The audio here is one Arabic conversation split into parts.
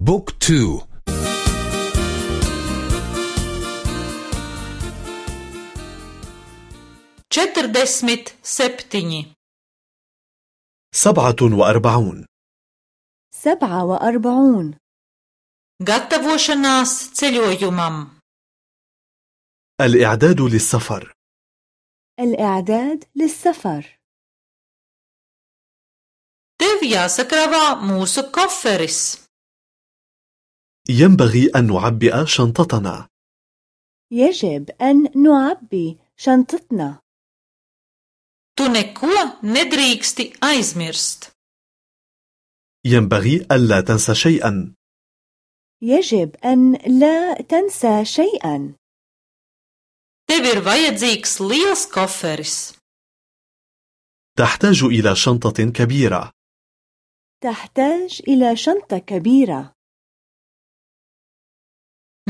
Book two. Četrdesmit septiņi سبعة وأربعون. سبعة وأربعون. Gatavošanās الإعداد للسفر. الإعداد للسفر. تفيا سكرابا موسو كفرس ينبغي أن نعبئ شنطتنا. يجب أن نعبي شنطتنا. Tu neko nedrīksti aizmirst. ينبغي ألا تنسى شيئا. يجب أن لا تنسى شيئا. Tev ir vajadzīgs liels koferis. تحتاج إلى شنطة كبيرة. تحتاج إلى شنطة كبيرة.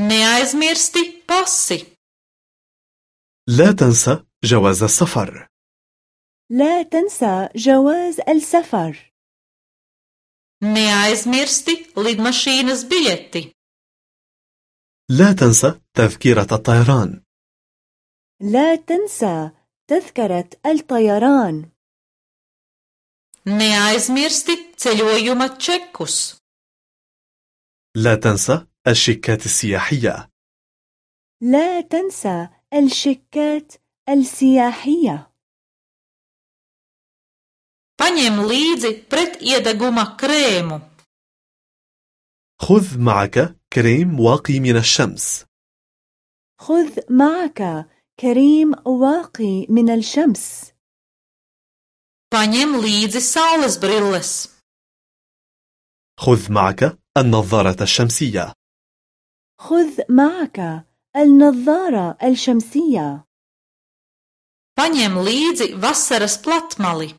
Neaizmirsti pasi. لا تنسى جواز السفر. لا تنسى جواز السفر. Neaizmirsti lidmašīnas biļeti. لا تنسى تذكرة الطيران. لا تنسى تذكرة الطيران. Neaizmirsti ceļojuma čekus. لا تنسى الشيكات السياحية. لا تنسى الشيكات السياحية. Paņem līdzi pretiedeguma krēmu. خذ معك كريم واقي من الشمس. خذ معك كريم واقي من الشمس. Paņem līdzi saules brilles. خذ معك النظارة الشمسية. خذ معك النظارة الشمسية. Paņem līdzi vasaras platmali.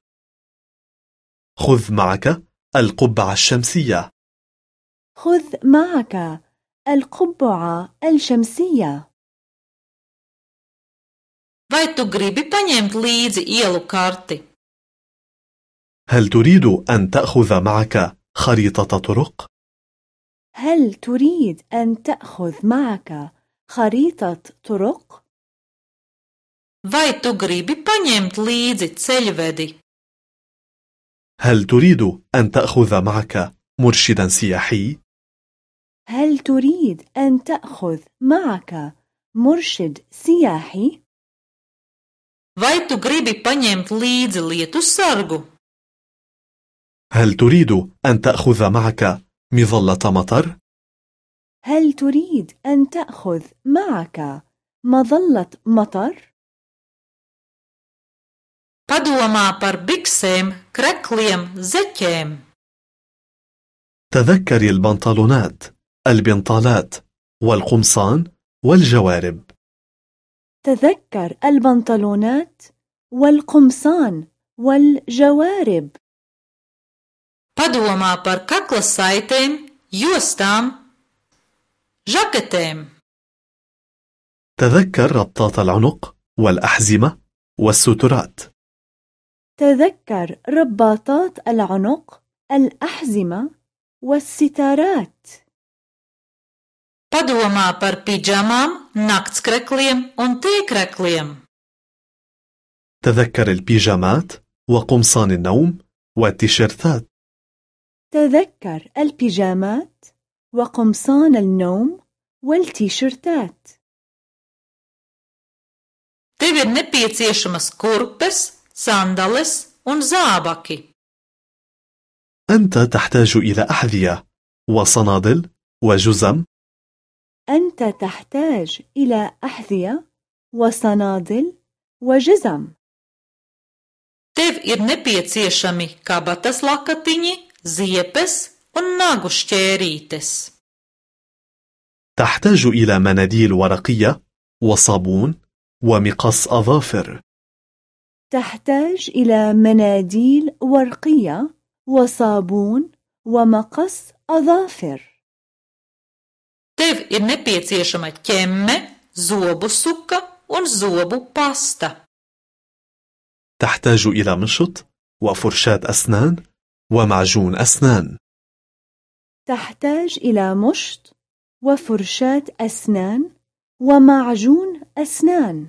خذ معك القبعة الشمسية. خذ معك القبعة الشمسية. Vai tu gribi paņemt līdzi ielu karti? هل تريد أن تأخذ معك خريطة طرق؟ هل تريد أن تأخذ معك خريطة طرق؟ vai tu gribi paņemt līdzi ceļvedi هل تريد أن تأخذ معك مرشدا سياحي؟ هل تريد أن تأخذ معك مرشد سياحي؟ vai tu gribi paņemt līdzi lietu sargu هل تريد أن تأخذ معك مظلة مطر؟ هل تريد أن تأخذ معك مظلة مطر؟ padomā par biksēm krekliem zeķēm تذكري البنطلونات البنطالات والقمصان والجوارب تذكر البنطلونات والقمصان والجوارب padomā par kakla saitēm jostām žaketēm. تذكر ربطات العنق والأحزمة والسترات. تذكر ربطات العنق الأحزمة والسترات padomā par pidžamām naktskrekliem un T-krekliem تذكر البيجامات وقمصان النوم والتيشيرتات. تذكر البيجامات وقمصان النوم والتيشيرتات. Tev ir nepieciešamas kurpes sandales un zābaki. أنت تحتاج إلى أحذية وصنادل وجزم. أنت تحتاج إلى أحذية وصنادل وجزم. Tev ir nepieciešami kabatas lakatiņi ziepes un nagu šķērītes تحتاج إلى مناديل ورقية وصابون ومقص أظافر. تحتاج إلى مناديل ورقية وصابون ومقص أظافر. Tev ir nepieciešama ķemme zobu suka un zobu pasta. تحتاج إلى مشط وفرشاة أسنان ومعجون أسنان. تحتاج إلى مشط وفرشاة أسنان ومعجون أسنان.